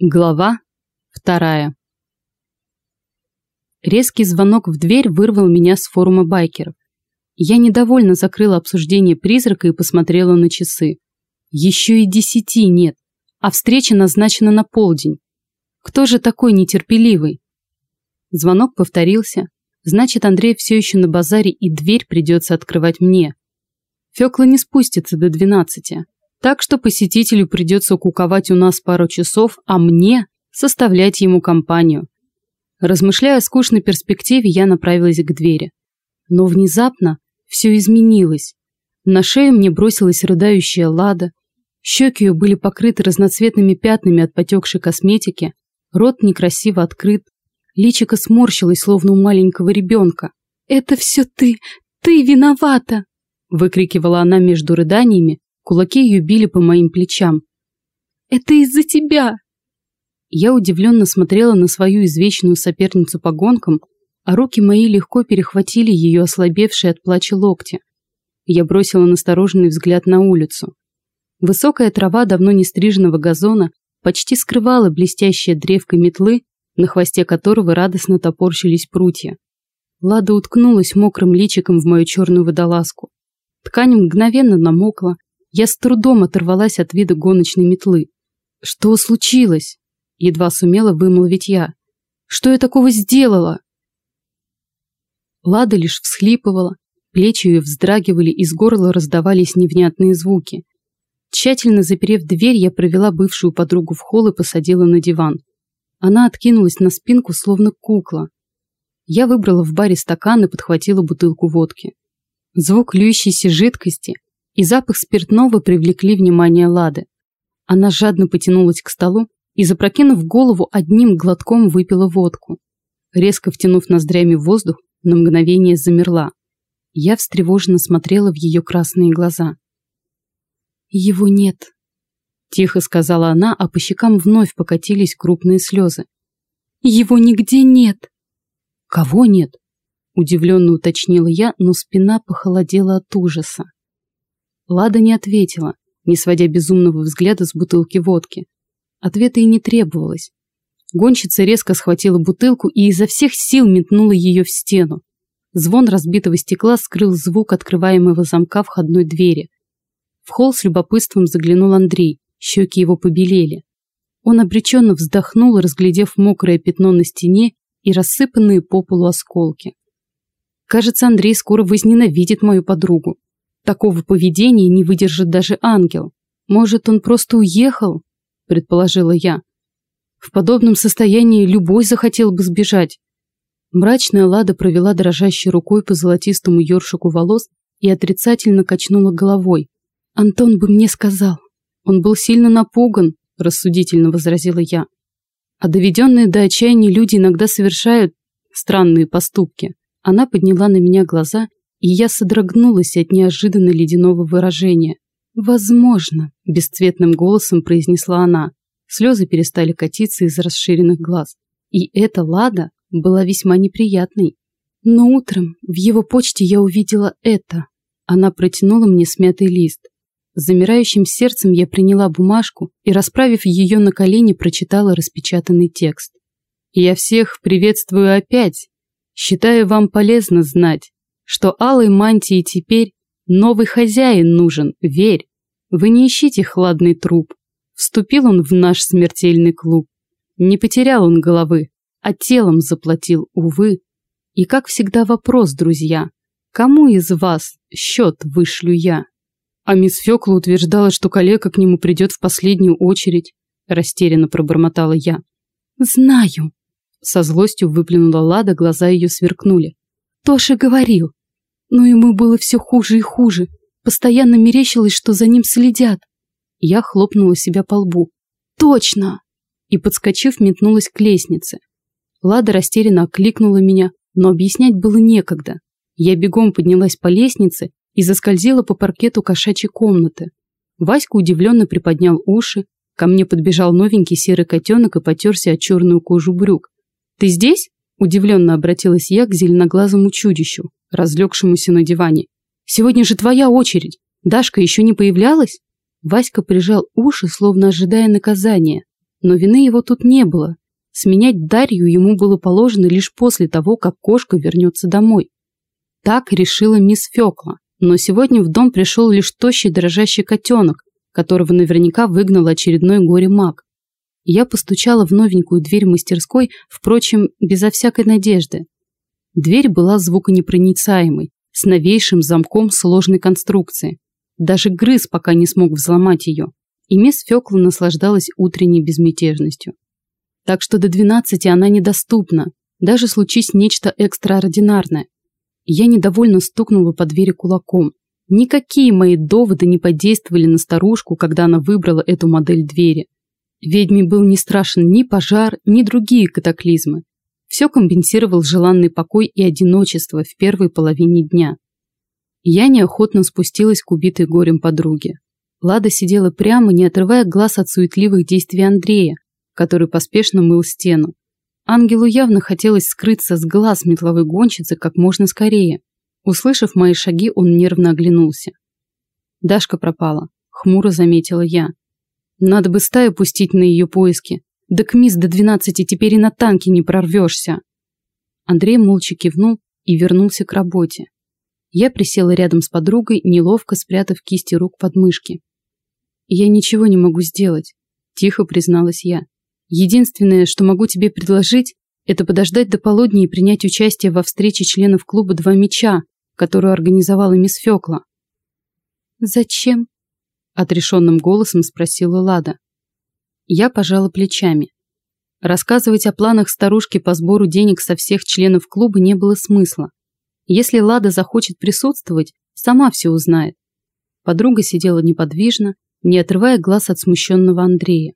Глава вторая. Резкий звонок в дверь вырвал меня с форума байкеров. Я недовольно закрыла обсуждение призрака и посмотрела на часы. Еще и десяти нет, а встреча назначена на полдень. Кто же такой нетерпеливый? Звонок повторился. Значит, Андрей все еще на базаре, и дверь придется открывать мне. Фекла не спустится до двенадцати. Так что посетителю придется куковать у нас пару часов, а мне составлять ему компанию. Размышляя о скучной перспективе, я направилась к двери. Но внезапно все изменилось. На шею мне бросилась рыдающая Лада. Щеки ее были покрыты разноцветными пятнами от потекшей косметики, рот некрасиво открыт, личико сморщилось, словно у маленького ребенка. «Это все ты! Ты виновата!» выкрикивала она между рыданиями, Кулаки ее били по моим плечам. «Это из-за тебя!» Я удивленно смотрела на свою извечную соперницу по гонкам, а руки мои легко перехватили ее ослабевшие от плача локти. Я бросила настороженный взгляд на улицу. Высокая трава давно не стриженного газона почти скрывала блестящее древко метлы, на хвосте которого радостно топорщились прутья. Лада уткнулась мокрым личиком в мою черную водолазку. Ткань мгновенно намокла, я с трудом оторвалась от вида гоночной метлы. Что случилось? Едва сумела вымолвить я. Что я такого сделала? Лада лишь всхлипывала, плечи ее вздрагивали, из горла раздавались невнятные звуки. Тщательно заперев дверь, я провела бывшую подругу в холл и посадила на диван. Она откинулась на спинку, словно кукла. Я выбрала в баре стакан и подхватила бутылку водки. Звук льющейся жидкости и запах спиртного привлекли внимание Лады. Она жадно потянулась к столу и, запрокинув голову, одним глотком выпила водку. Резко втянув ноздрями воздух, на мгновение замерла. Я встревоженно смотрела в ее красные глаза. «Его нет», – тихо сказала она, а по щекам вновь покатились крупные слезы. «Его нигде нет!» «Кого нет?» – удивленно уточнила я, но спина похолодела от ужаса. Лада не ответила, не сводя безумного взгляда с бутылки водки. Ответа и не требовалось. Гонщица резко схватила бутылку и изо всех сил метнула ее в стену. Звон разбитого стекла скрыл звук открываемого замка входной двери. В холл с любопытством заглянул Андрей, щеки его побелели. Он обреченно вздохнул, разглядев мокрое пятно на стене и рассыпанные по полу осколки. Кажется, Андрей скоро возненавидит мою подругу. Такого поведения не выдержит даже ангел. Может, он просто уехал? Предположила я. В подобном состоянии любой захотел бы сбежать. Мрачная Лада провела дрожащей рукой по золотистому ёршику волос и отрицательно качнула головой. «Антон бы мне сказал. Он был сильно напуган», – рассудительно возразила я. А доведенные до отчаяния люди иногда совершают странные поступки. Она подняла на меня глаза и я содрогнулась от неожиданно ледяного выражения. «Возможно», – бесцветным голосом произнесла она. Слезы перестали катиться из расширенных глаз. И эта Лада была весьма неприятной. Но утром в его почте я увидела это. Она протянула мне смятый лист. С замирающим сердцем я приняла бумажку и, расправив ее на колени, прочитала распечатанный текст. «Я всех приветствую опять. Считаю вам полезно знать, что алой мантии теперь новый хозяин нужен, верь. Вы не ищите хладный труп. Вступил он в наш смертельный клуб. Не потерял он головы, а телом заплатил, увы. И как всегда вопрос, друзья, кому из вас счет вышлю я? А мисс Фёкла утверждала, что коллега к нему придет в последнюю очередь, растерянно пробормотала я. Знаю. Со злостью выплюнула Лада, глаза ее сверкнули. Тоша говорил, но ему было все хуже и хуже. Постоянно мерещилось, что за ним следят. Я хлопнула себя по лбу. «Точно!» И, подскочив, метнулась к лестнице. Лада растерянно окликнула меня, но объяснять было некогда. Я бегом поднялась по лестнице и заскользила по паркету кошачьей комнаты. Васька удивленно приподнял уши, ко мне подбежал новенький серый котенок и потерся о черную кожу брюк. «Ты здесь?» – удивленно обратилась я к зеленоглазому чудищу разлегшемуся на диване. «Сегодня же твоя очередь. Дашка еще не появлялась?» Васька прижал уши, словно ожидая наказания. Но вины его тут не было. Сменять Дарью ему было положено лишь после того, как кошка вернется домой. Так решила мисс Фёкла. Но сегодня в дом пришел лишь тощий дрожащий котенок, которого наверняка выгнал очередной горе-маг. Я постучала в новенькую дверь мастерской, впрочем, безо всякой надежды. Дверь была звуконепроницаемой, с новейшим замком сложной конструкции. Даже грыз пока не смог взломать ее, и мисс Фёкла наслаждалась утренней безмятежностью. Так что до двенадцати она недоступна, даже случись нечто экстраординарное. Я недовольно стукнула по двери кулаком. Никакие мои доводы не подействовали на старушку, когда она выбрала эту модель двери. Ведьме был не страшен ни пожар, ни другие катаклизмы. Все компенсировал желанный покой и одиночество в первой половине дня. Я неохотно спустилась к убитой горем подруге. Лада сидела прямо, не отрывая глаз от суетливых действий Андрея, который поспешно мыл стену. Ангелу явно хотелось скрыться с глаз метловой гонщицы как можно скорее. Услышав мои шаги, он нервно оглянулся. Дашка пропала, хмуро заметила я. Надо бы стаю пустить на ее поиски. Да к мисс до двенадцати теперь и на танке не прорвешься. Андрей молча кивнул и вернулся к работе. Я присела рядом с подругой, неловко спрятав кисти рук под мышки. «Я ничего не могу сделать», – тихо призналась я. «Единственное, что могу тебе предложить, это подождать до полудня и принять участие во встрече членов клуба «Два меча», которую организовала мисс Фёкла». «Зачем?» – отрешенным голосом спросила Лада. Я пожала плечами. Рассказывать о планах старушки по сбору денег со всех членов клуба не было смысла. Если Лада захочет присутствовать, сама все узнает. Подруга сидела неподвижно, не отрывая глаз от смущенного Андрея.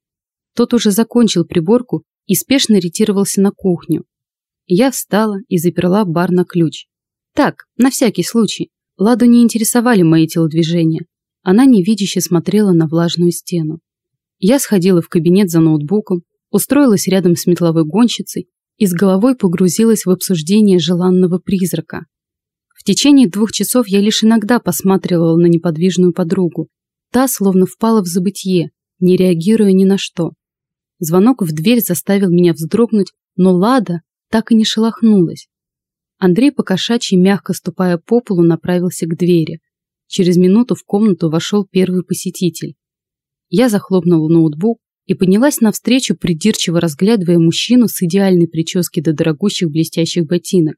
Тот уже закончил приборку и спешно ретировался на кухню. Я встала и заперла бар на ключ. Так, на всякий случай. Ладу не интересовали мои телодвижения. Она невидяще смотрела на влажную стену. Я сходила в кабинет за ноутбуком, устроилась рядом с метловой гонщицей и с головой погрузилась в обсуждение желанного призрака. В течение двух часов я лишь иногда посматривала на неподвижную подругу. Та словно впала в забытье, не реагируя ни на что. Звонок в дверь заставил меня вздрогнуть, но Лада так и не шелохнулась. Андрей покошачьи, мягко ступая по полу, направился к двери. Через минуту в комнату вошел первый посетитель. Я захлопнула ноутбук и поднялась навстречу, придирчиво разглядывая мужчину с идеальной прически до дорогущих блестящих ботинок.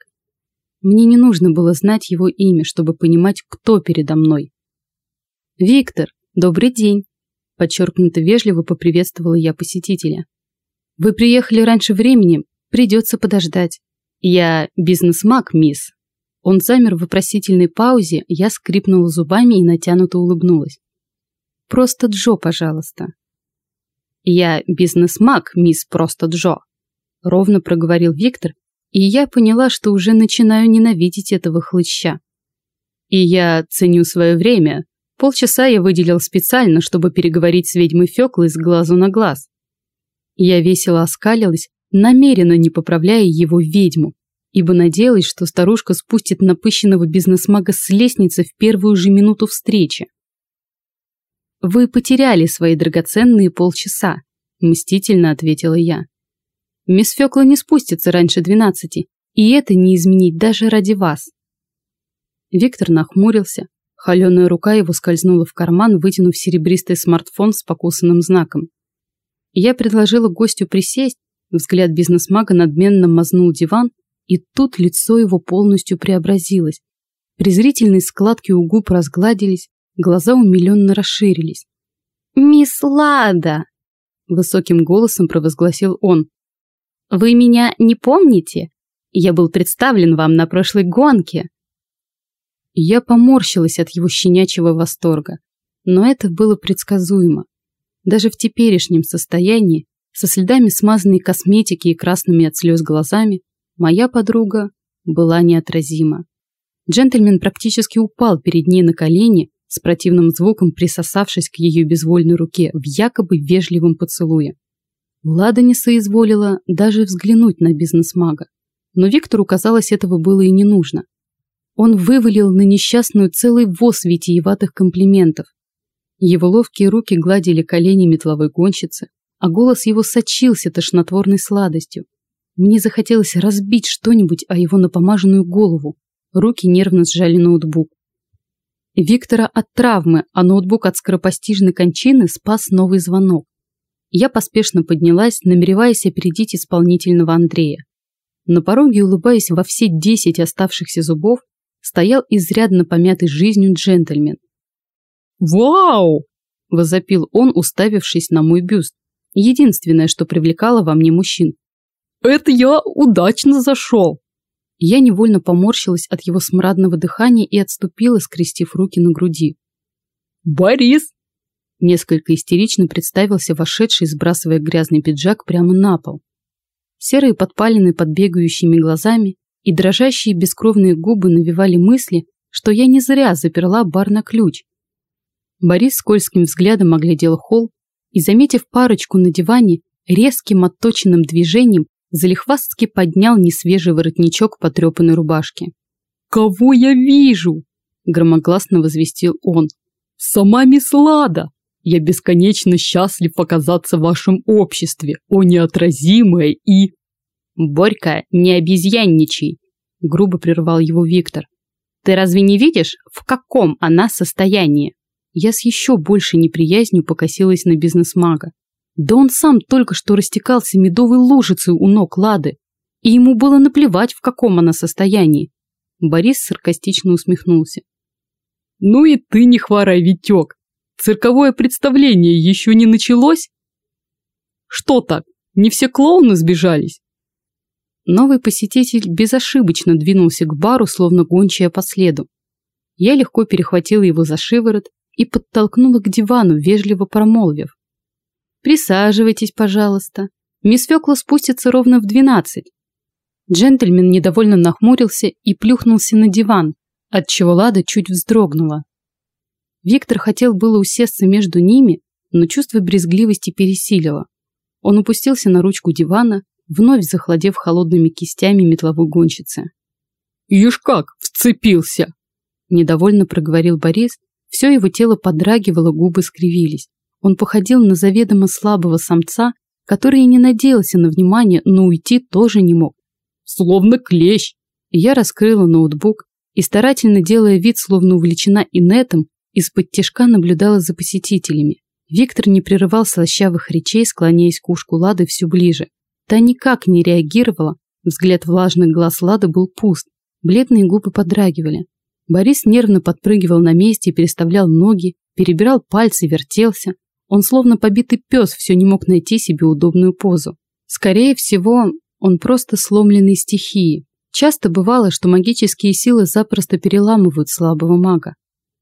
Мне не нужно было знать его имя, чтобы понимать, кто передо мной. «Виктор, добрый день!» Подчеркнуто вежливо поприветствовала я посетителя. «Вы приехали раньше времени, придется подождать. Я бизнес-маг, мисс». Он замер в вопросительной паузе, я скрипнула зубами и натянуто улыбнулась. Просто Джо, пожалуйста. Я бизнес-маг, мисс Просто Джо. Ровно проговорил Виктор, и я поняла, что уже начинаю ненавидеть этого хлыща. И я ценю свое время. Полчаса я выделил специально, чтобы переговорить с ведьмой Фёклой с глазу на глаз. Я весело оскалилась, намеренно не поправляя его ведьму, ибо надеялась, что старушка спустит напыщенного бизнесмага с лестницы в первую же минуту встречи. «Вы потеряли свои драгоценные полчаса», – мстительно ответила я. «Мисс Фёкла не спустится раньше двенадцати, и это не изменить даже ради вас». Виктор нахмурился. Холеная рука его скользнула в карман, вытянув серебристый смартфон с покусанным знаком. Я предложила гостю присесть, взгляд бизнесмага надменно мазнул диван, и тут лицо его полностью преобразилось. Презрительные складки у губ разгладились, Глаза умиленно расширились. «Мисс Лада!» Высоким голосом провозгласил он. «Вы меня не помните? Я был представлен вам на прошлой гонке». Я поморщилась от его щенячьего восторга, но это было предсказуемо. Даже в теперешнем состоянии, со следами смазанной косметики и красными от слез глазами, моя подруга была неотразима. Джентльмен практически упал перед ней на колени, с противным звуком присосавшись к ее безвольной руке в якобы вежливом поцелуе. Лада не соизволила даже взглянуть на бизнес-мага, но Виктору, казалось, этого было и не нужно. Он вывалил на несчастную целый воз витиеватых комплиментов. Его ловкие руки гладили колени метловой гонщицы, а голос его сочился тошнотворной сладостью. Мне захотелось разбить что-нибудь о его напомаженную голову. Руки нервно сжали ноутбук. Виктора от травмы, а ноутбук от скоропостижной кончины спас новый звонок. Я поспешно поднялась, намереваясь опередить исполнительного Андрея. На пороге, улыбаясь во все десять оставшихся зубов, стоял изрядно помятый жизнью джентльмен. «Вау!» – возопил он, уставившись на мой бюст. Единственное, что привлекало во мне мужчин. «Это я удачно зашел!» Я невольно поморщилась от его смрадного дыхания и отступила, скрестив руки на груди. «Борис!» Несколько истерично представился вошедший, сбрасывая грязный пиджак прямо на пол. Серые подпалины под бегающими глазами и дрожащие бескровные губы навевали мысли, что я не зря заперла бар на ключ. Борис скользким взглядом оглядел холл и, заметив парочку на диване, резким отточенным движением залихвастски поднял несвежий воротничок потрепанной рубашки. «Кого я вижу?» – громогласно возвестил он. «Сама мисс! Я бесконечно счастлив оказаться в вашем обществе, о неотразимое и...» «Борька, не обезьянничай!» – грубо прервал его Виктор. «Ты разве не видишь, в каком она состоянии?» Я с еще большей неприязнью покосилась на бизнес-мага. Да он сам только что растекался медовой лужицей у ног Лады, и ему было наплевать, в каком она состоянии. Борис саркастично усмехнулся. «Ну и ты не хворай, Витек! Цирковое представление еще не началось? Что так, не все клоуны сбежались?» Новый посетитель безошибочно двинулся к бару, словно гончая по следу. Я легко перехватила его за шиворот и подтолкнула к дивану, вежливо промолвив. Присаживайтесь, пожалуйста. Мисс Фёкла спустится ровно в двенадцать. Джентльмен недовольно нахмурился и плюхнулся на диван, отчего Лада чуть вздрогнула. Виктор хотел было усесться между ними, но чувство брезгливости пересилило. Он упустился на ручку дивана, вновь захладев холодными кистями метловой гонщицы. «Ишь как, вцепился!» Недовольно проговорил Борис, все его тело подрагивало, губы скривились. Он походил на заведомо слабого самца, который и не надеялся на внимание, но уйти тоже не мог. Словно клещ. Я раскрыла ноутбук и, старательно делая вид, словно увлечена инетом, из-под тяжка наблюдала за посетителями. Виктор не прерывал слащавых речей, склоняясь к ушку Лады все ближе. Та никак не реагировала, взгляд влажных глаз Лады был пуст, бледные губы подрагивали. Борис нервно подпрыгивал на месте и переставлял ноги, перебирал пальцы, вертелся. Он словно побитый пес все не мог найти себе удобную позу. Скорее всего, он просто сломленный стихией. Часто бывало, что магические силы запросто переламывают слабого мага.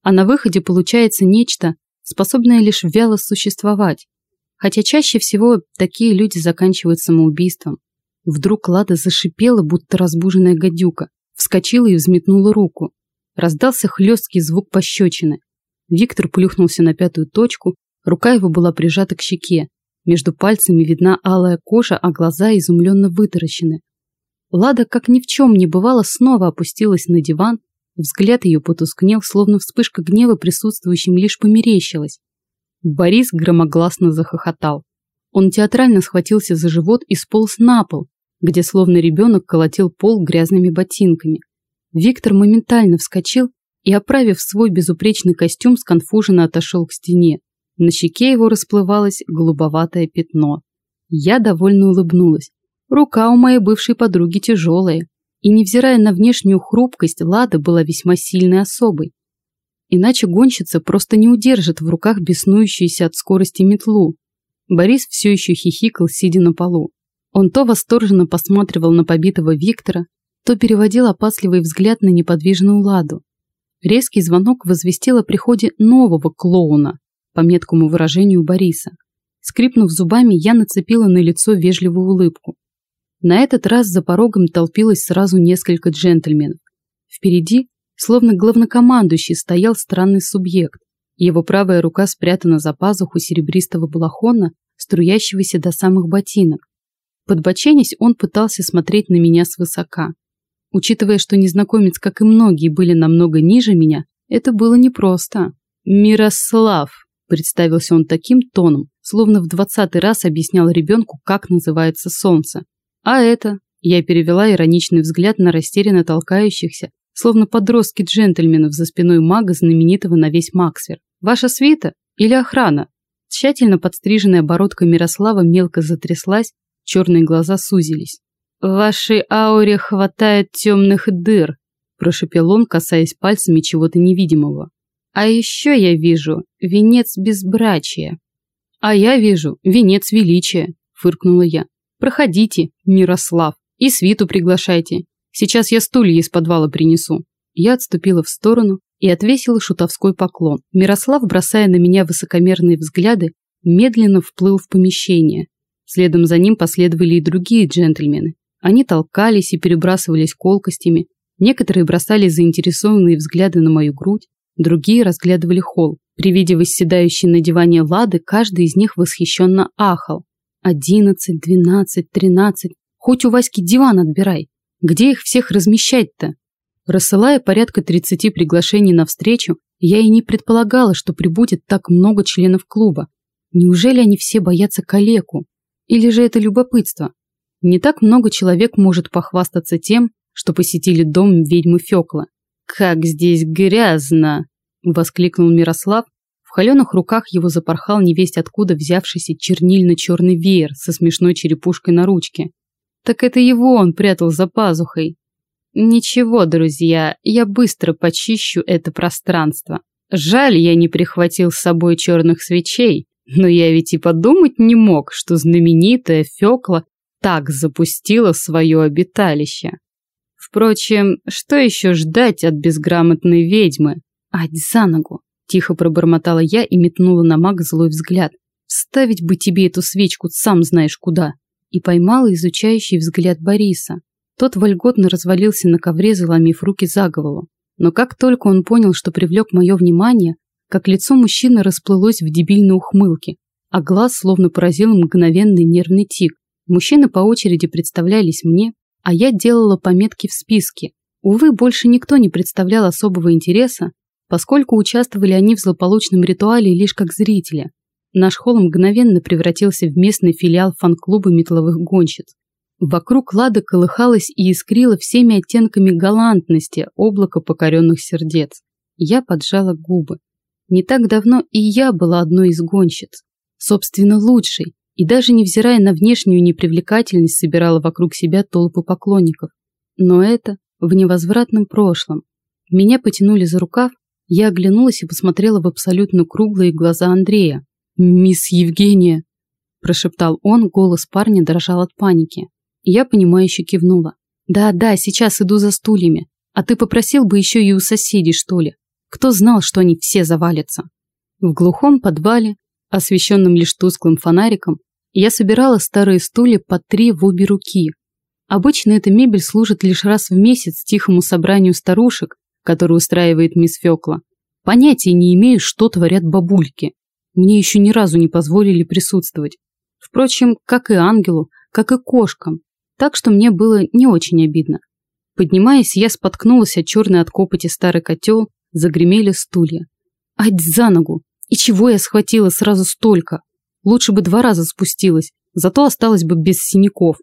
А на выходе получается нечто, способное лишь вяло существовать. Хотя чаще всего такие люди заканчивают самоубийством. Вдруг Лада зашипела, будто разбуженная гадюка, вскочила и взметнула руку. Раздался хлесткий звук пощечины. Виктор плюхнулся на пятую точку, Рука его была прижата к щеке. Между пальцами видна алая кожа, а глаза изумленно вытаращены. Лада, как ни в чем не бывало, снова опустилась на диван. Взгляд ее потускнел, словно вспышка гнева присутствующим лишь померещилась. Борис громогласно захохотал. Он театрально схватился за живот и сполз на пол, где словно ребенок колотил пол грязными ботинками. Виктор моментально вскочил и, оправив свой безупречный костюм, сконфуженно отошел к стене. На щеке его расплывалось голубоватое пятно. Я довольно улыбнулась. Рука у моей бывшей подруги тяжелая, и, невзирая на внешнюю хрупкость, Лада была весьма сильной особой. Иначе гонщица просто не удержит в руках беснующуюся от скорости метлу. Борис все еще хихикал, сидя на полу. Он то восторженно посматривал на побитого Виктора, то переводил опасливый взгляд на неподвижную Ладу. Резкий звонок возвестил о приходе нового клоуна, по меткому выражению Бориса. Скрипнув зубами, я нацепила на лицо вежливую улыбку. На этот раз за порогом толпилось сразу несколько джентльменов. Впереди, словно главнокомандующий, стоял странный субъект. Его правая рука спрятана за пазуху серебристого балахона, струящегося до самых ботинок. Подбоченясь, он пытался смотреть на меня свысока. Учитывая, что незнакомец, как и многие, были намного ниже меня, это было непросто. «Мирослав!» Представился он таким тоном, словно в двадцатый раз объяснял ребенку, как называется солнце. А это, я перевела ироничный взгляд на растерянно толкающихся, словно подростки джентльменов за спиной мага, знаменитого на весь Максвер. Ваша свита или охрана? Тщательно подстриженная бородка Мирослава мелко затряслась, черные глаза сузились. «В вашей ауре хватает темных дыр», – прошепел он, касаясь пальцами чего-то невидимого. «А еще я вижу венец безбрачия». «А я вижу венец величия», – фыркнула я. «Проходите, Мирослав, и свиту приглашайте. Сейчас я стулья из подвала принесу». Я отступила в сторону и отвесила шутовской поклон. Мирослав, бросая на меня высокомерные взгляды, медленно вплыл в помещение. Следом за ним последовали и другие джентльмены. Они толкались и перебрасывались колкостями. Некоторые бросали заинтересованные взгляды на мою грудь, другие разглядывали холл. При виде восседающей на диване Лады, каждый из них восхищенно ахал. Одиннадцать, двенадцать, тринадцать. Хоть у Васьки диван отбирай. Где их всех размещать-то? Рассылая порядка тридцати приглашений на встречу, я и не предполагала, что прибудет так много членов клуба. Неужели они все боятся калеку? Или же это любопытство? Не так много человек может похвастаться тем, что посетили дом ведьмы Фёкла. «Как здесь грязно!» – воскликнул Мирослав. В холеных руках его запорхал невесть откуда взявшийся чернильно-черный веер со смешной черепушкой на ручке. Так это его он прятал за пазухой. Ничего, друзья, я быстро почищу это пространство. Жаль, я не прихватил с собой черных свечей, но я ведь и подумать не мог, что знаменитая Фёкла так запустила свое обиталище. Впрочем, что еще ждать от безграмотной ведьмы? Ать за ногу! Тихо пробормотала я и метнула на маг злой взгляд. Вставить бы тебе эту свечку сам знаешь куда. И поймала изучающий взгляд Бориса. Тот вольготно развалился на ковре, заломив руки за голову. Но как только он понял, что привлек мое внимание, как лицо мужчины расплылось в дебильной ухмылке, а глаз словно поразил мгновенный нервный тик. Мужчины по очереди представлялись мне, а я делала пометки в списке. Увы, больше никто не представлял особого интереса, поскольку участвовали они в злополучном ритуале лишь как зрители. Наш холл мгновенно превратился в местный филиал фан-клуба метловых гонщиц. Вокруг Лады колыхалось и искрило всеми оттенками галантности облако покоренных сердец. Я поджала губы. Не так давно и я была одной из гонщиц. Собственно, лучшей, и даже невзирая на внешнюю непривлекательность, собирала вокруг себя толпы поклонников. Но это в невозвратном прошлом. Меня потянули за рукав, я оглянулась и посмотрела в абсолютно круглые глаза Андрея. «Мисс Евгения!» – прошептал он, голос парня дрожал от паники. Я понимающе кивнула. «Да-да, сейчас иду за стульями. А ты попросил бы еще и у соседей, что ли? Кто знал, что они все завалятся?» В глухом подвале освещенным лишь тусклым фонариком, я собирала старые стулья по три в обе руки. Обычно эта мебель служит лишь раз в месяц тихому собранию старушек, которое устраивает мисс Фёкла. Понятия не имею, что творят бабульки. Мне еще ни разу не позволили присутствовать. Впрочем, как и ангелу, как и кошкам. Так что мне было не очень обидно. Поднимаясь, я споткнулась от черной от копоти старый котел, загремели стулья. Ать за ногу! И чего я схватила сразу столько? Лучше бы два раза спустилась, зато осталась бы без синяков.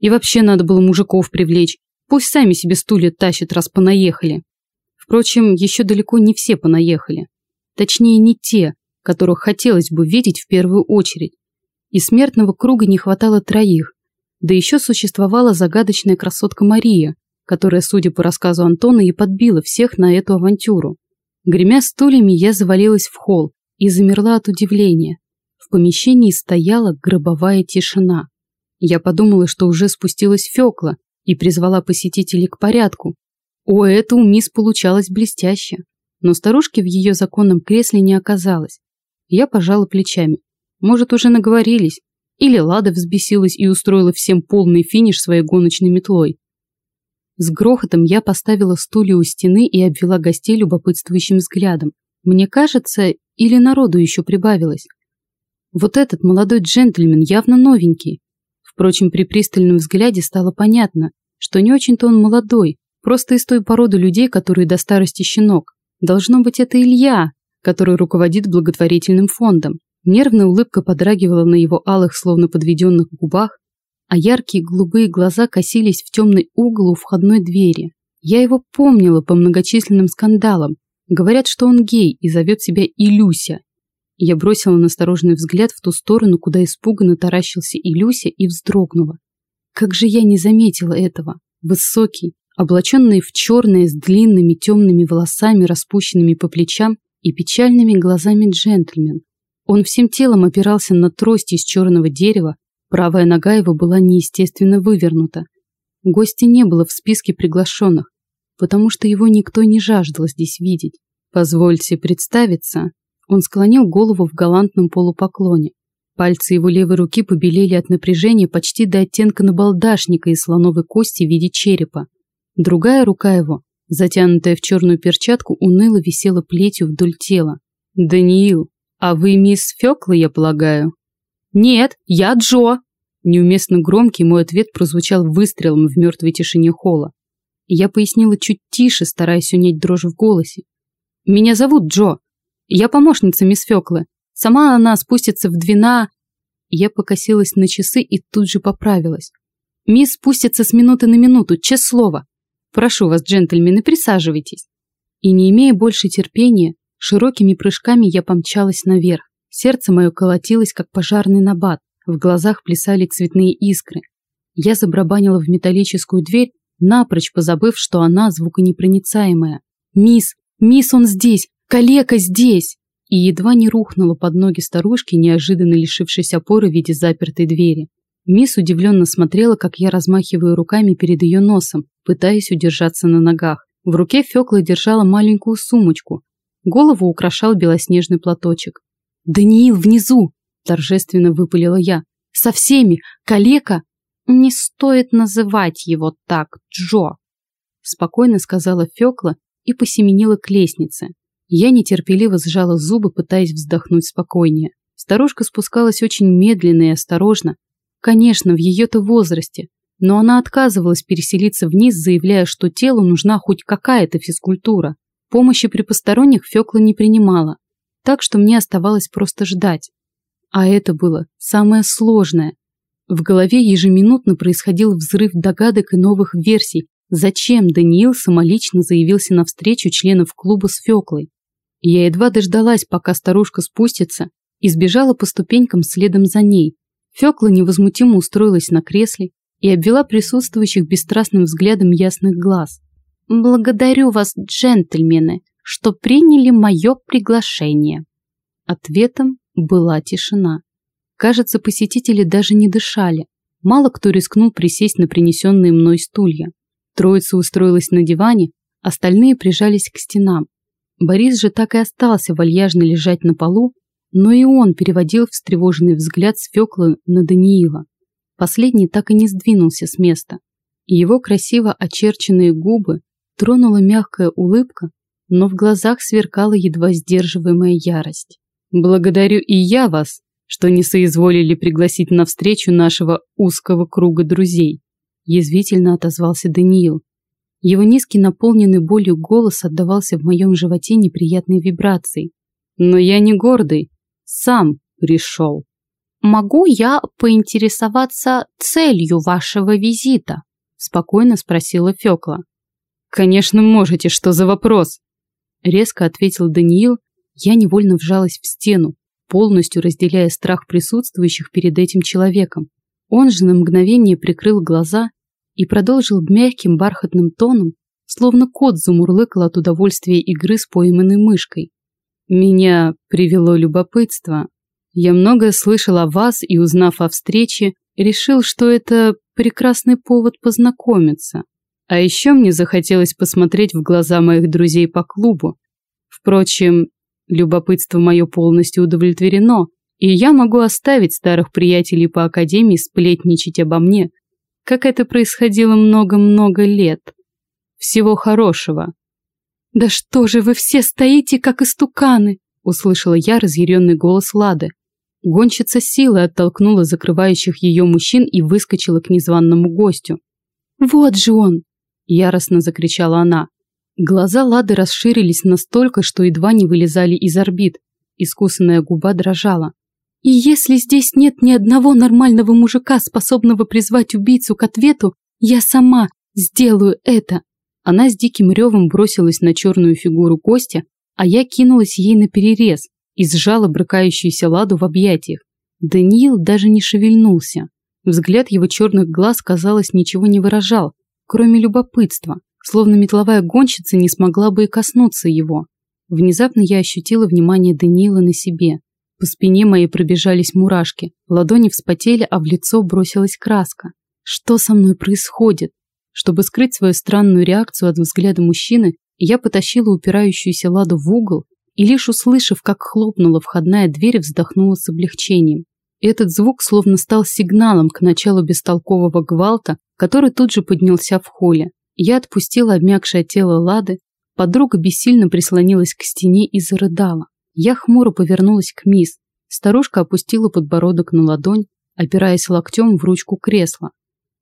И вообще надо было мужиков привлечь. Пусть сами себе стулья тащат, раз понаехали. Впрочем, еще далеко не все понаехали. Точнее, не те, которых хотелось бы видеть в первую очередь. И смертного круга не хватало троих. Да еще существовала загадочная красотка Мария, которая, судя по рассказу Антона, и подбила всех на эту авантюру. Гремя стульями, я завалилась в холл, и замерла от удивления. В помещении стояла гробовая тишина. Я подумала, что уже спустилась Фёкла и призвала посетителей к порядку. О, это у мисс получалось блестяще. Но старушки в ее законном кресле не оказалось. Я пожала плечами. Может, уже наговорились. Или Лада взбесилась и устроила всем полный финиш своей гоночной метлой. С грохотом я поставила стулья у стены и обвела гостей любопытствующим взглядом. Мне кажется, или народу еще прибавилось. Вот этот молодой джентльмен явно новенький. Впрочем, при пристальном взгляде стало понятно, что не очень-то он молодой, просто из той породы людей, которые до старости щенок. Должно быть, это Илья, который руководит благотворительным фондом. Нервная улыбка подрагивала на его алых, словно подведенных губах, а яркие голубые глаза косились в темный угол у входной двери. Я его помнила по многочисленным скандалам. Говорят, что он гей и зовет себя Илюся. Я бросила настороженный взгляд в ту сторону, куда испуганно таращился Илюся и вздрогнула. Как же я не заметила этого. Высокий, облаченный в черное с длинными темными волосами, распущенными по плечам и печальными глазами джентльмен. Он всем телом опирался на трость из черного дерева, правая нога его была неестественно вывернута. Гостя не было в списке приглашенных, потому что его никто не жаждал здесь видеть. «Позвольте представиться». Он склонил голову в галантном полупоклоне. Пальцы его левой руки побелели от напряжения почти до оттенка набалдашника из слоновой кости в виде черепа. Другая рука его, затянутая в черную перчатку, уныло висела плетью вдоль тела. «Даниил, а вы мисс Фёкла, я полагаю?» «Нет, я Джо!» Неуместно громкий мой ответ прозвучал выстрелом в мертвой тишине холла. Я пояснила чуть тише, стараясь унять дрожь в голосе. «Меня зовут Джо. Я помощница мисс Фёклы. Сама она спустится в двина...» Я покосилась на часы и тут же поправилась. «Мисс спустится с минуты на минуту, честное слово. Прошу вас, джентльмены, присаживайтесь». И не имея больше терпения, широкими прыжками я помчалась наверх. Сердце мое колотилось, как пожарный набат. В глазах плясали цветные искры. Я забрабанила в металлическую дверь, напрочь позабыв, что она звуконепроницаемая. «Мисс! Мисс, он здесь! Калека здесь!» И едва не рухнула под ноги старушки, неожиданно лишившись опоры в виде запертой двери. Мисс удивленно смотрела, как я размахиваю руками перед ее носом, пытаясь удержаться на ногах. В руке Фёкла держала маленькую сумочку. Голову украшал белоснежный платочек. «Даниил внизу!» – торжественно выпалила я. «Со всеми! Калека!» «Не стоит называть его так, Джо!» Спокойно сказала Фёкла и посеменила к лестнице. Я нетерпеливо сжала зубы, пытаясь вздохнуть спокойнее. Старушка спускалась очень медленно и осторожно. Конечно, в ее-то возрасте. Но она отказывалась переселиться вниз, заявляя, что телу нужна хоть какая-то физкультура. Помощи при посторонних Фёкла не принимала. Так что мне оставалось просто ждать. А это было самое сложное. В голове ежеминутно происходил взрыв догадок и новых версий, зачем Даниил самолично заявился на встречу членов клуба с Феклой. Я едва дождалась, пока старушка спустится, и сбежала по ступенькам следом за ней. Фекла невозмутимо устроилась на кресле и обвела присутствующих бесстрастным взглядом ясных глаз. «Благодарю вас, джентльмены, что приняли мое приглашение». Ответом была тишина. Кажется, посетители даже не дышали. Мало кто рискнул присесть на принесенные мной стулья. Троица устроилась на диване, остальные прижались к стенам. Борис же так и остался вальяжно лежать на полу, но и он переводил встревоженный взгляд с Фёклы на Даниила. Последний так и не сдвинулся с места, его красиво очерченные губы тронула мягкая улыбка, но в глазах сверкала едва сдерживаемая ярость. «Благодарю и я вас, что не соизволили пригласить на встречу нашего узкого круга друзей», язвительно отозвался Даниил. Его низкий, наполненный болью голос отдавался в моем животе неприятной вибрацией. «Но я не гордый, сам пришел». «Могу я поинтересоваться целью вашего визита?» спокойно спросила Фёкла. «Конечно можете, что за вопрос?» Резко ответил Даниил, я невольно вжалась в стену, полностью разделяя страх присутствующих перед этим человеком. Он же на мгновение прикрыл глаза и продолжил мягким бархатным тоном, словно кот замурлыкал от удовольствия игры с пойманной мышкой. Меня привело любопытство. Я многое слышал о вас и, узнав о встрече, решил, что это прекрасный повод познакомиться. А еще мне захотелось посмотреть в глаза моих друзей по клубу. Впрочем, Любопытство мое полностью удовлетворено, и я могу оставить старых приятелей по академии сплетничать обо мне, как это происходило много-много лет. Всего хорошего. «Да что же вы все стоите, как истуканы!» услышала я разъяренный голос Лады. Гонщица силой оттолкнула закрывающих ее мужчин и выскочила к незваному гостю. «Вот же он!» – яростно закричала она. Глаза Лады расширились настолько, что едва не вылезали из орбит. Искусанная губа дрожала. И если здесь нет ни одного нормального мужика, способного призвать убийцу к ответу, я сама сделаю это. Она с диким ревом бросилась на черную фигуру Костя, а я кинулась ей на перерез и сжала брыкающуюся ладу в объятиях. Даниил даже не шевельнулся. Взгляд его черных глаз, казалось, ничего не выражал, кроме любопытства, словно метловая гонщица не смогла бы и коснуться его. Внезапно я ощутила внимание Даниила на себе. По спине моей пробежались мурашки, ладони вспотели, а в лицо бросилась краска. Что со мной происходит? Чтобы скрыть свою странную реакцию от взгляда мужчины, я потащила упирающуюся ладу в угол и лишь услышав, как хлопнула входная дверь, вздохнула с облегчением. Этот звук словно стал сигналом к началу бестолкового гвалта, который тут же поднялся в холле. Я отпустила обмякшее тело Лады, подруга бессильно прислонилась к стене и зарыдала. Я хмуро повернулась к мисс. Старушка опустила подбородок на ладонь, опираясь локтем в ручку кресла.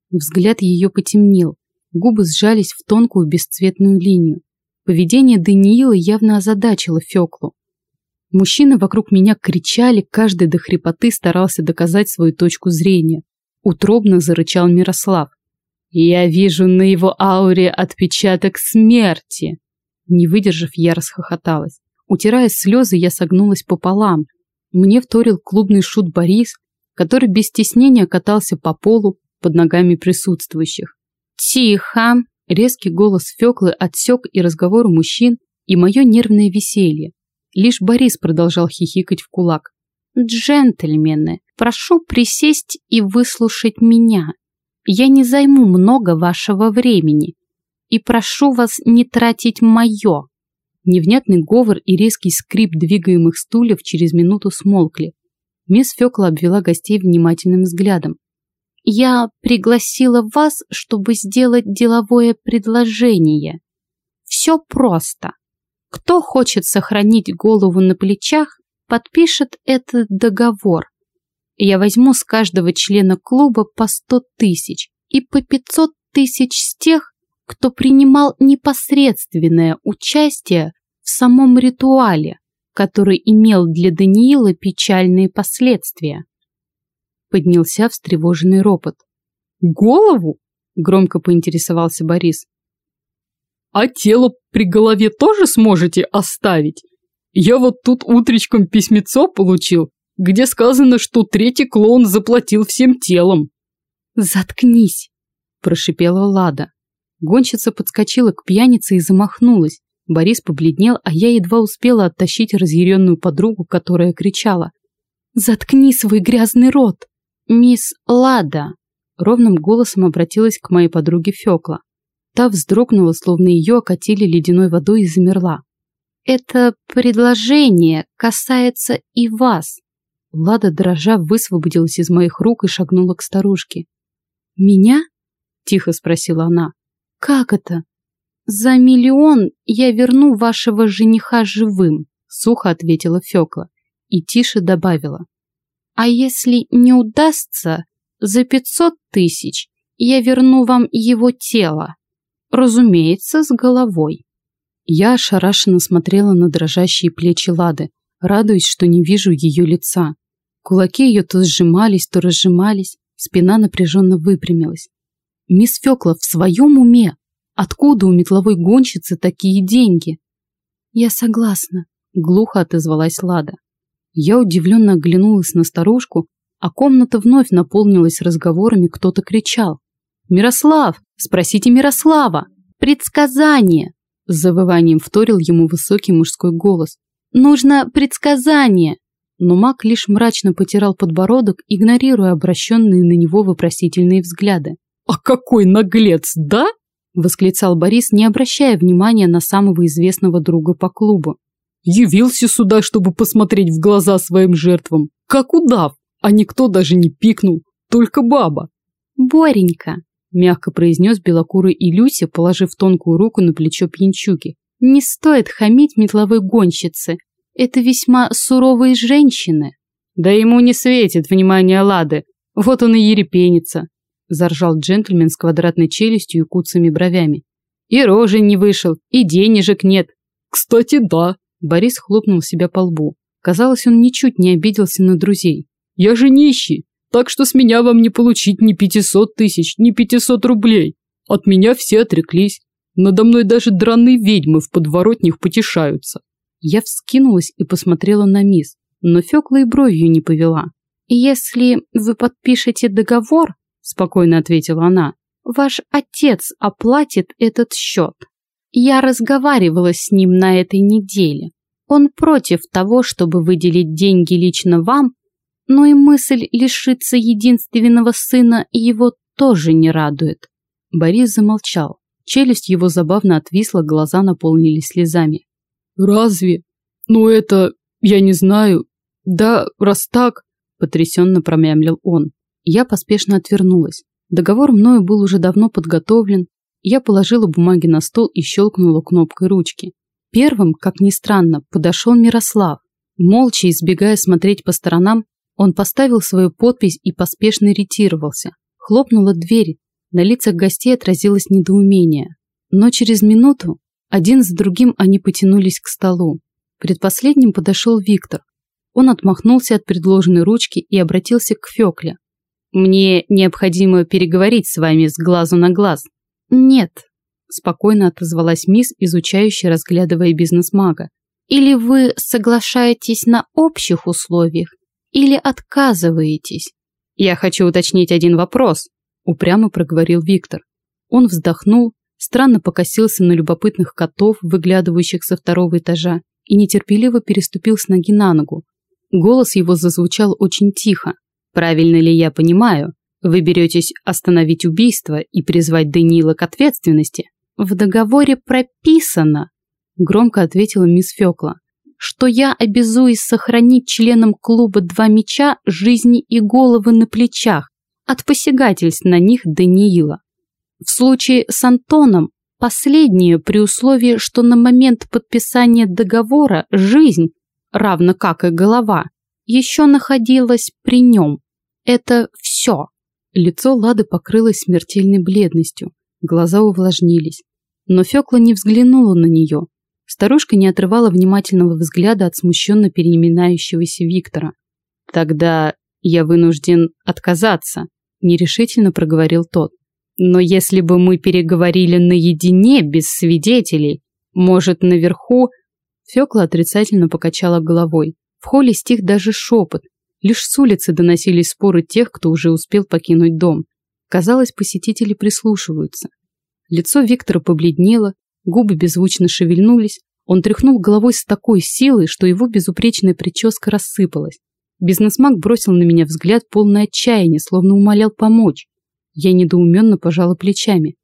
Взгляд ее потемнел, губы сжались в тонкую бесцветную линию. Поведение Даниила явно озадачило Феклу. Мужчины вокруг меня кричали, каждый до хрипоты старался доказать свою точку зрения. Утробно зарычал Мирослав. «Я вижу на его ауре отпечаток смерти!» Не выдержав, я расхохоталась. Утирая слезы, я согнулась пополам. Мне вторил клубный шут Борис, который без стеснения катался по полу под ногами присутствующих. «Тихо!» Резкий голос Феклы отсек и разговор мужчин, и мое нервное веселье. Лишь Борис продолжал хихикать в кулак. «Джентльмены, прошу присесть и выслушать меня. Я не займу много вашего времени. И прошу вас не тратить мое». Невнятный говор и резкий скрип двигаемых стульев через минуту смолкли. Мисс Фёкла обвела гостей внимательным взглядом. «Я пригласила вас, чтобы сделать деловое предложение. Все просто. Кто хочет сохранить голову на плечах, подпишет этот договор. Я возьму с каждого члена клуба по 100 тысяч и по 500 тысяч с тех, кто принимал непосредственное участие в самом ритуале, который имел для Даниила печальные последствия. Поднялся встревоженный ропот. «Голову?» – громко поинтересовался Борис. А тело при голове тоже сможете оставить? Я вот тут утречком письмецо получил, где сказано, что третий клоун заплатил всем телом. Заткнись, прошипела Лада. Гонщица подскочила к пьянице и замахнулась. Борис побледнел, а я едва успела оттащить разъяренную подругу, которая кричала. «Заткни свой грязный рот!» «Мисс Лада!» Ровным голосом обратилась к моей подруге Фёкла. Та вздрогнула, словно ее окатили ледяной водой и замерла. «Это предложение касается и вас». Лада, дрожа, высвободилась из моих рук и шагнула к старушке. «Меня?» – тихо спросила она. «Как это?» «За миллион я верну вашего жениха живым», – сухо ответила Фёкла и тише добавила. «А если не удастся, за пятьсот тысяч я верну вам его тело». Разумеется, с головой. Я ошарашенно смотрела на дрожащие плечи Лады, радуясь, что не вижу ее лица. Кулаки ее то сжимались, то разжимались, спина напряженно выпрямилась. «Мисс Фекла в своем уме? Откуда у метловой гонщицы такие деньги?» «Я согласна», — глухо отозвалась Лада. Я удивленно оглянулась на старушку, а комната вновь наполнилась разговорами, кто-то кричал. «Мирослав! Спросите Мирослава!» «Предсказание!» С завыванием вторил ему высокий мужской голос. «Нужно предсказание!» Но маг лишь мрачно потирал подбородок, игнорируя обращенные на него вопросительные взгляды. «А какой наглец, да?» восклицал Борис, не обращая внимания на самого известного друга по клубу. «Явился сюда, чтобы посмотреть в глаза своим жертвам, как удав, а никто даже не пикнул, только баба». «Боренька, мягко произнес белокурый Илюся, положив тонкую руку на плечо пьянчуги. Не стоит хамить метловой гонщице. Это весьма суровые женщины. Да ему не светит внимание Лады. Вот он и ерепенится, заржал джентльмен с квадратной челюстью и куцами бровями. И рожи не вышел, и денежек нет. Кстати, да. Борис хлопнул себя по лбу. Казалось, он ничуть не обиделся на друзей. «Я же нищий, так что с меня вам не получить ни пятисот тысяч, ни пятисот рублей. От меня все отреклись. Надо мной даже драные ведьмы в подворотнях потешаются». Я вскинулась и посмотрела на мисс, но Фёкла и бровью не повела. «Если вы подпишете договор, — спокойно ответила она, — ваш отец оплатит этот счет. Я разговаривала с ним на этой неделе. Он против того, чтобы выделить деньги лично вам, но и мысль лишиться единственного сына его тоже не радует. Борис замолчал. Челюсть его забавно отвисла, глаза наполнились слезами. «Разве? Ну это... я не знаю. Да, раз так...» Потрясенно промямлил он. Я поспешно отвернулась. Договор мною был уже давно подготовлен. Я положила бумаги на стол и щелкнула кнопкой ручки. Первым, как ни странно, подошел Мирослав. Молча избегая смотреть по сторонам, он поставил свою подпись и поспешно ретировался. Хлопнула дверь. На лицах гостей отразилось недоумение. Но через минуту один за другим они потянулись к столу. Предпоследним подошел Виктор. Он отмахнулся от предложенной ручки и обратился к Фёкле. «Мне необходимо переговорить с вами с глазу на глаз». «Нет», – спокойно отозвалась мисс, изучающая, разглядывая бизнес-мага. «Или вы соглашаетесь на общих условиях, или отказываетесь?» «Я хочу уточнить один вопрос», – упрямо проговорил Виктор. Он вздохнул, странно покосился на любопытных котов, выглядывающих со второго этажа, и нетерпеливо переступил с ноги на ногу. Голос его зазвучал очень тихо. «Правильно ли я понимаю? Вы беретесь остановить убийство и призвать Даниила к ответственности?» «В договоре прописано», – громко ответила мисс Фёкла, «что я обязуюсь сохранить членам клуба «Два меча» жизни и головы на плечах от посягательств на них Даниила. В случае с Антоном последнее при условии, что на момент подписания договора жизнь, равно как и голова, еще находилась при нем. Это все. Лицо Лады покрылось смертельной бледностью, глаза увлажнились. Но Фёкла не взглянула на нее. Старушка не отрывала внимательного взгляда от смущенно переминающегося Виктора. «Тогда я вынужден отказаться», – нерешительно проговорил тот. «Но если бы мы переговорили наедине, без свидетелей, может, наверху...» Фёкла отрицательно покачала головой. В холле стих даже шепот. Лишь с улицы доносились споры тех, кто уже успел покинуть дом. Казалось, посетители прислушиваются. Лицо Виктора побледнело, губы беззвучно шевельнулись, он тряхнул головой с такой силой, что его безупречная прическа рассыпалась. Бизнесмаг бросил на меня взгляд полный отчаяния, словно умолял помочь. Я недоуменно пожала плечами.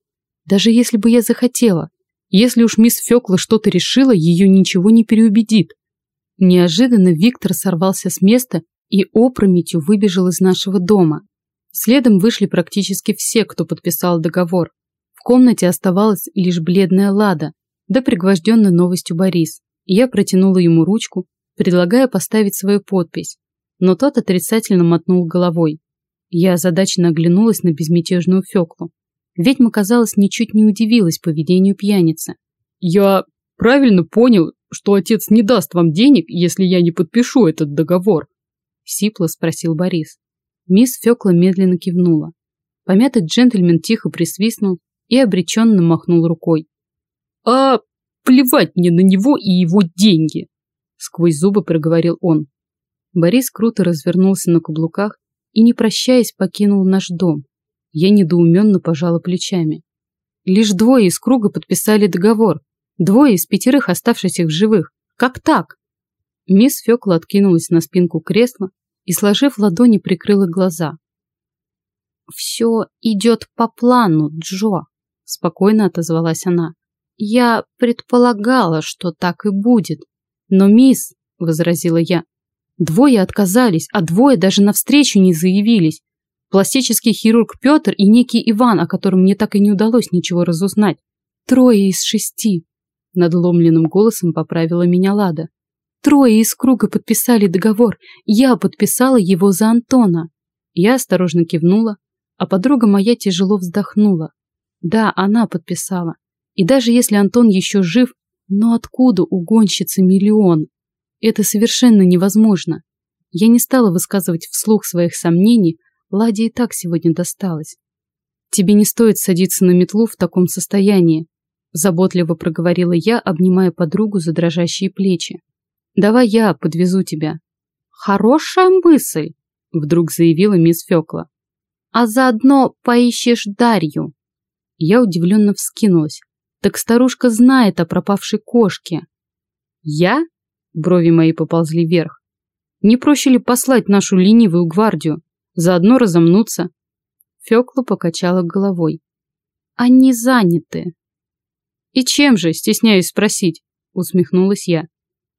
Даже если бы я захотела, если уж мисс Фёкла что-то решила, ее ничего не переубедит. Неожиданно Виктор сорвался с места и опрометью выбежал из нашего дома. Следом вышли практически все, кто подписал договор комнате оставалась лишь бледная Лада, да пригвожденный новостью Борис. Я протянула ему ручку, предлагая поставить свою подпись, но тот отрицательно мотнул головой. Я озадаченно оглянулась на безмятежную Феклу. Ведьма, казалось, ничуть не удивилась поведению пьяницы. «Я правильно понял, что отец не даст вам денег, если я не подпишу этот договор?» Сипло спросил Борис. Мисс Фекла медленно кивнула. Помятый джентльмен тихо присвистнул и обреченно махнул рукой. «А плевать мне на него и его деньги!» Сквозь зубы проговорил он. Борис круто развернулся на каблуках и, не прощаясь, покинул наш дом. Я недоуменно пожала плечами. Лишь двое из круга подписали договор. Двое из пятерых оставшихся в живых. Как так? Мисс Фёкла откинулась на спинку кресла и, сложив ладони, прикрыла глаза. «Все идет по плану, Джо», спокойно отозвалась она. Я предполагала, что так и будет. Но, мисс, возразила я, двое отказались, а двое даже навстречу не заявились. Пластический хирург Петр и некий Иван, о котором мне так и не удалось ничего разузнать. Трое из шести. Надломленным голосом поправила меня Лада. Трое из круга подписали договор. Я подписала его за Антона. Я осторожно кивнула, а подруга моя тяжело вздохнула. Да, она подписала. И даже если Антон еще жив, но откуда у гонщицы миллион? Это совершенно невозможно. Я не стала высказывать вслух своих сомнений, Ладе и так сегодня досталось. Тебе не стоит садиться на метлу в таком состоянии, заботливо проговорила я, обнимая подругу за дрожащие плечи. Давай я подвезу тебя. Хорошая мысль, вдруг заявила мисс Фёкла. А заодно поищешь Дарью. Я удивленно вскинулась. Так старушка знает о пропавшей кошке. Я? Брови мои поползли вверх. Не проще ли послать нашу ленивую гвардию? Заодно разомнуться? Фёкла покачала головой. Они заняты. И чем же, стесняюсь спросить, усмехнулась я.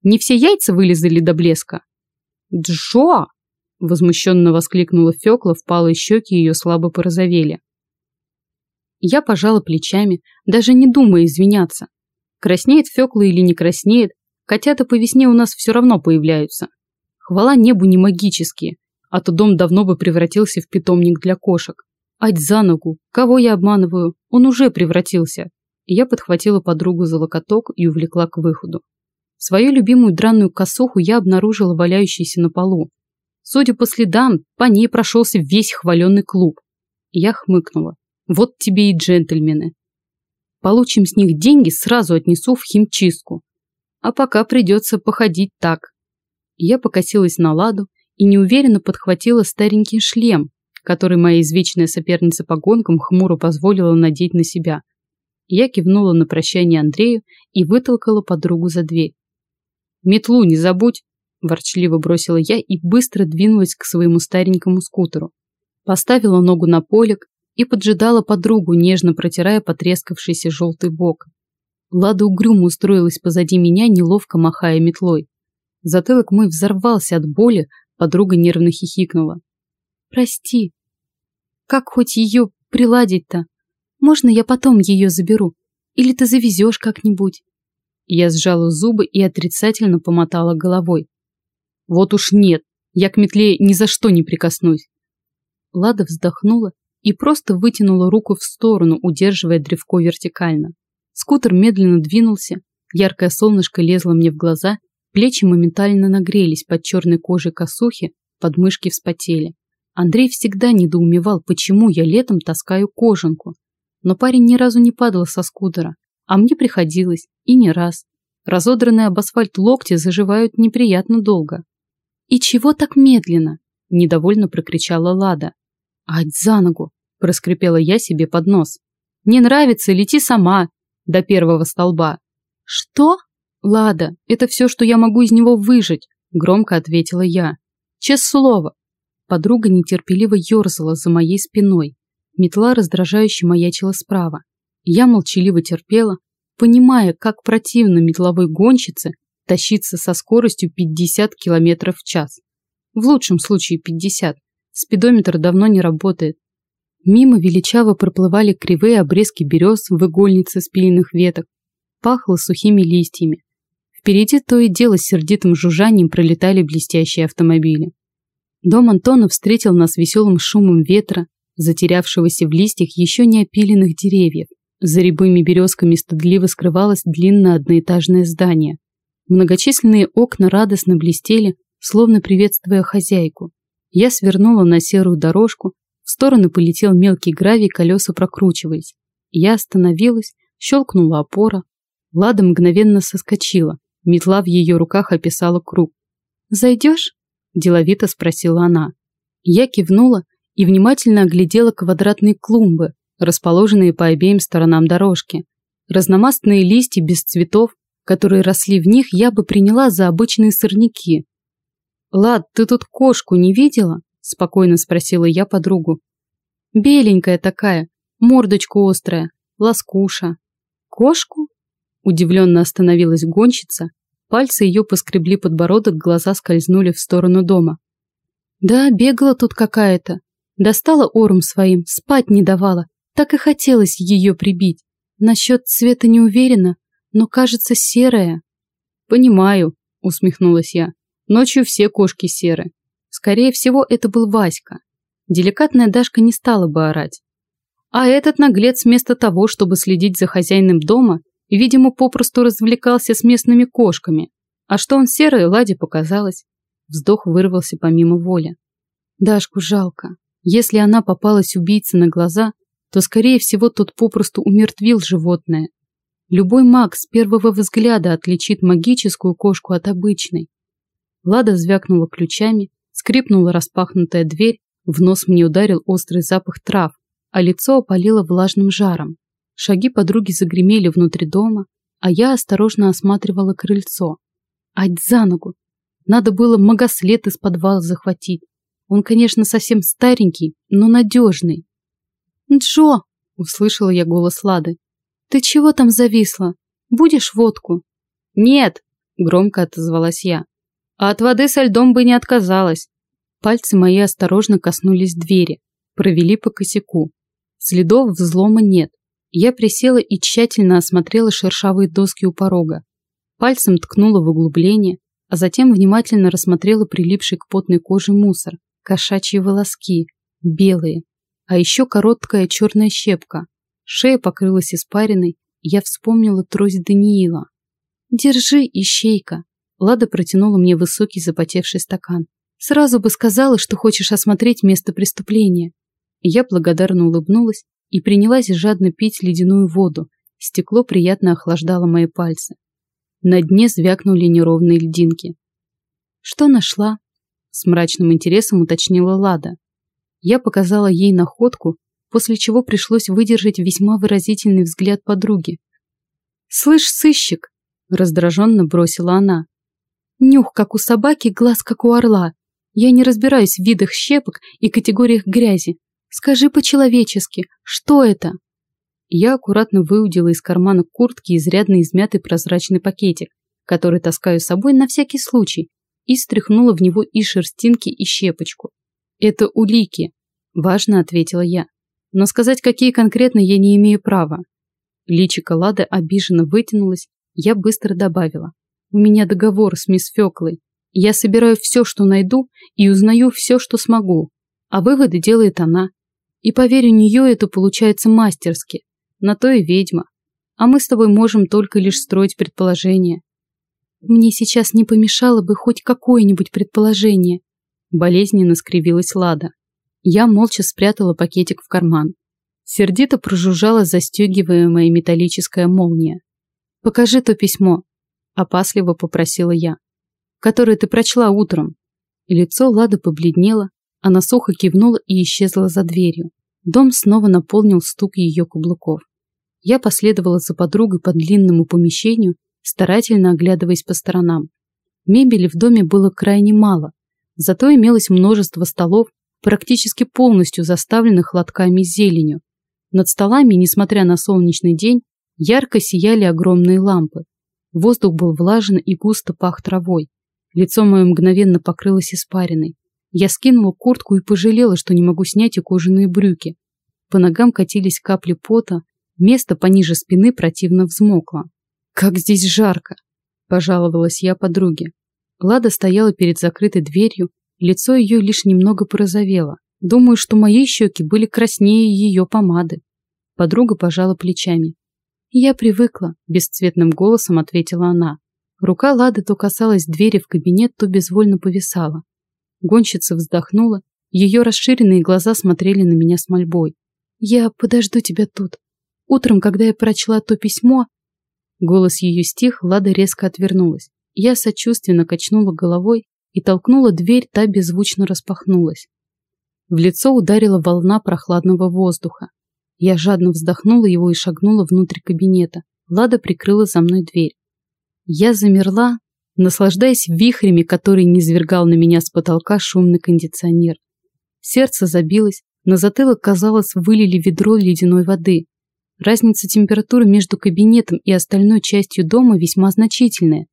Не все яйца вылезали до блеска? Джо! Возмущенно воскликнула Фёкла, впалые щеки ее слабо порозовели. Я пожала плечами, даже не думая извиняться. Краснеет Фёкла или не краснеет, котята по весне у нас все равно появляются. Хвала небу не магические, а то дом давно бы превратился в питомник для кошек. Ать за ногу, кого я обманываю, он уже превратился. я подхватила подругу за локоток и увлекла к выходу. Свою любимую драную косуху я обнаружила валяющейся на полу. Судя по следам, по ней прошелся весь хваленный клуб. Я хмыкнула. Вот тебе и джентльмены. Получим с них деньги, сразу отнесу в химчистку. А пока придется походить так. Я покосилась на ладу и неуверенно подхватила старенький шлем, который моя извечная соперница по гонкам хмуро позволила надеть на себя. Я кивнула на прощание Андрею и вытолкала подругу за дверь. «Метлу не забудь!» – ворчливо бросила я и быстро двинулась к своему старенькому скутеру. Поставила ногу на полик, и поджидала подругу, нежно протирая потрескавшийся желтый бок. Лада угрюмо устроилась позади меня, неловко махая метлой. Затылок мой взорвался от боли, подруга нервно хихикнула. «Прости. Как хоть ее приладить-то? Можно я потом ее заберу? Или ты завезешь как-нибудь?» Я сжала зубы и отрицательно помотала головой. «Вот уж нет, я к метле ни за что не прикоснусь». Лада вздохнула и просто вытянула руку в сторону, удерживая древко вертикально. Скутер медленно двинулся, яркое солнышко лезло мне в глаза, плечи моментально нагрелись под черной кожей косухи, подмышки вспотели. Андрей всегда недоумевал, почему я летом таскаю кожанку. Но парень ни разу не падал со скутера, а мне приходилось, и не раз. Разодранные об асфальт локти заживают неприятно долго. «И чего так медленно?» – недовольно прокричала Лада. «Ать за ногу! проскрипела я себе под нос. Не нравится, лети сама до первого столба. Что? Лада, это все, что я могу из него выжить, громко ответила я. Честное слово. Подруга нетерпеливо ерзала за моей спиной. Метла раздражающе маячила справа. Я молчаливо терпела, понимая, как противно метловой гонщице тащиться со скоростью 50 км в час. В лучшем случае 50. Спидометр давно не работает, Мимо величаво проплывали кривые обрезки берез в игольнице спиленных веток. Пахло сухими листьями. Впереди то и дело с сердитым жужжанием пролетали блестящие автомобили. Дом Антона встретил нас веселым шумом ветра, затерявшегося в листьях еще не опиленных деревьев. За рябыми березками стыдливо скрывалось длинное одноэтажное здание. Многочисленные окна радостно блестели, словно приветствуя хозяйку. Я свернула на серую дорожку, в сторону полетел мелкий гравий, колеса прокручиваясь. Я остановилась, щелкнула опора. Лада мгновенно соскочила. Метла в ее руках описала круг. «Зайдешь?» – деловито спросила она. Я кивнула и внимательно оглядела квадратные клумбы, расположенные по обеим сторонам дорожки. Разномастные листья без цветов, которые росли в них, я бы приняла за обычные сорняки. «Лад, ты тут кошку не видела?» Спокойно спросила я подругу. Беленькая такая, мордочка острая, ласкуша. Кошку? Удивленно остановилась гонщица. Пальцы ее поскребли подбородок, глаза скользнули в сторону дома. Да, бегала тут какая-то. Достала орум своим, спать не давала. Так и хотелось ее прибить. Насчет цвета не уверена, но кажется серая. Понимаю, усмехнулась я. Ночью все кошки серы. Скорее всего, это был Васька. Деликатная Дашка не стала бы орать. А этот наглец вместо того, чтобы следить за хозяином дома, видимо, попросту развлекался с местными кошками. А что он серый, Ладе показалось. Вздох вырвался помимо воли. Дашку жалко. Если она попалась убийце на глаза, то, скорее всего, тот попросту умертвил животное. Любой маг с первого взгляда отличит магическую кошку от обычной. Лада звякнула ключами, скрипнула распахнутая дверь, в нос мне ударил острый запах трав, а лицо опалило влажным жаром. Шаги подруги загремели внутри дома, а я осторожно осматривала крыльцо. Ать за ногу! Надо было магослед из подвала захватить. Он, конечно, совсем старенький, но надежный. «Джо!» — услышала я голос Лады. «Ты чего там зависла? Будешь водку?» «Нет!» — громко отозвалась я. «А от воды со льдом бы не отказалась». Пальцы мои осторожно коснулись двери, провели по косяку. Следов взлома нет. Я присела и тщательно осмотрела шершавые доски у порога. Пальцем ткнула в углубление, а затем внимательно рассмотрела прилипший к потной коже мусор, кошачьи волоски, белые, а еще короткая черная щепка. Шея покрылась испариной, я вспомнила трость Даниила. «Держи, ищейка!» Лада протянула мне высокий запотевший стакан. «Сразу бы сказала, что хочешь осмотреть место преступления». Я благодарно улыбнулась и принялась жадно пить ледяную воду. Стекло приятно охлаждало мои пальцы. На дне звякнули неровные льдинки. «Что нашла?» С мрачным интересом уточнила Лада. Я показала ей находку, после чего пришлось выдержать весьма выразительный взгляд подруги. «Слышь, сыщик!» – раздраженно бросила она. «Нюх, как у собаки, глаз, как у орла. Я не разбираюсь в видах щепок и категориях грязи. Скажи по-человечески, что это?» Я аккуратно выудила из кармана куртки изрядно измятый прозрачный пакетик, который таскаю с собой на всякий случай, и стряхнула в него и шерстинки, и щепочку. «Это улики», – важно ответила я. «Но сказать, какие конкретно, я не имею права». Личико Лады обиженно вытянулось, я быстро добавила. «У меня договор с мисс Феклой. Я собираю все, что найду, и узнаю все, что смогу. А выводы делает она. И поверь, у нее это получается мастерски. На то и ведьма. А мы с тобой можем только лишь строить предположения. Мне сейчас не помешало бы хоть какое-нибудь предположение. Болезненно скривилась Лада. Я молча спрятала пакетик в карман. Сердито прожужжала застегиваемая металлическая молния. «Покажи то письмо», – опасливо попросила я, – «которое ты прочла утром». лицо Лады побледнело, она сухо кивнула и исчезла за дверью. Дом снова наполнил стук ее каблуков. Я последовала за подругой по длинному помещению, старательно оглядываясь по сторонам. Мебели в доме было крайне мало, зато имелось множество столов, практически полностью заставленных лотками с зеленью. Над столами, несмотря на солнечный день, ярко сияли огромные лампы. Воздух был влажен и густо пах травой. Лицо мое мгновенно покрылось испариной. Я скинула куртку и пожалела, что не могу снять и кожаные брюки. По ногам катились капли пота, место пониже спины противно взмокло. «Как здесь жарко!» – пожаловалась я подруге. Лада стояла перед закрытой дверью, лицо ее лишь немного порозовело. Думаю, что мои щеки были краснее ее помады. Подруга пожала плечами. «Я привыкла», – бесцветным голосом ответила она. Рука Лады то касалась двери в кабинет, то безвольно повисала. Гонщица вздохнула, ее расширенные глаза смотрели на меня с мольбой. «Я подожду тебя тут. Утром, когда я прочла то письмо...» Голос ее стих, Лада резко отвернулась. Я сочувственно качнула головой и толкнула дверь, та беззвучно распахнулась. В лицо ударила волна прохладного воздуха. Я жадно вздохнула его и шагнула внутрь кабинета. Лада прикрыла за мной дверь. Я замерла, наслаждаясь вихрями, которые низвергал на меня с потолка шумный кондиционер. Сердце забилось, на затылок, казалось, вылили ведро ледяной воды. Разница температуры между кабинетом и остальной частью дома весьма значительная.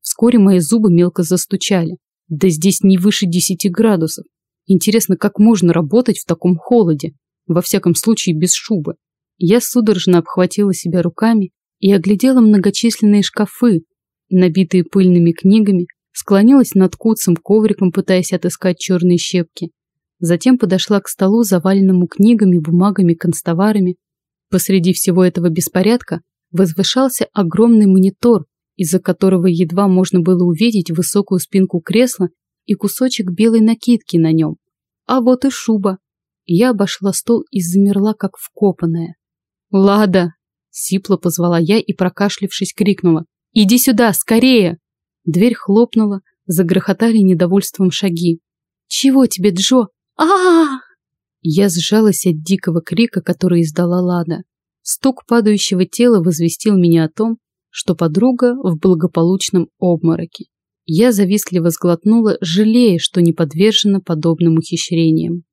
Вскоре мои зубы мелко застучали. Да здесь не выше 10 градусов. Интересно, как можно работать в таком холоде? Во всяком случае, без шубы. Я судорожно обхватила себя руками и оглядела многочисленные шкафы, набитые пыльными книгами, склонилась над куцым ковриком, пытаясь отыскать черные щепки. Затем подошла к столу, заваленному книгами, бумагами, констоварами. Посреди всего этого беспорядка возвышался огромный монитор, из-за которого едва можно было увидеть высокую спинку кресла и кусочек белой накидки на нем. А вот и шуба. Я обошла стол и замерла, как вкопанная. «Лада!» – сипло позвала я и, прокашлившись, крикнула. «Иди сюда, скорее!» Дверь хлопнула, загрохотали недовольством шаги. «Чего тебе, Джо? а, Я сжалась от дикого крика, который издала Лада. Стук падающего тела возвестил меня о том, что подруга в благополучном обмороке. Я завистливо сглотнула, жалея, что не подвержена подобным ухищрениям.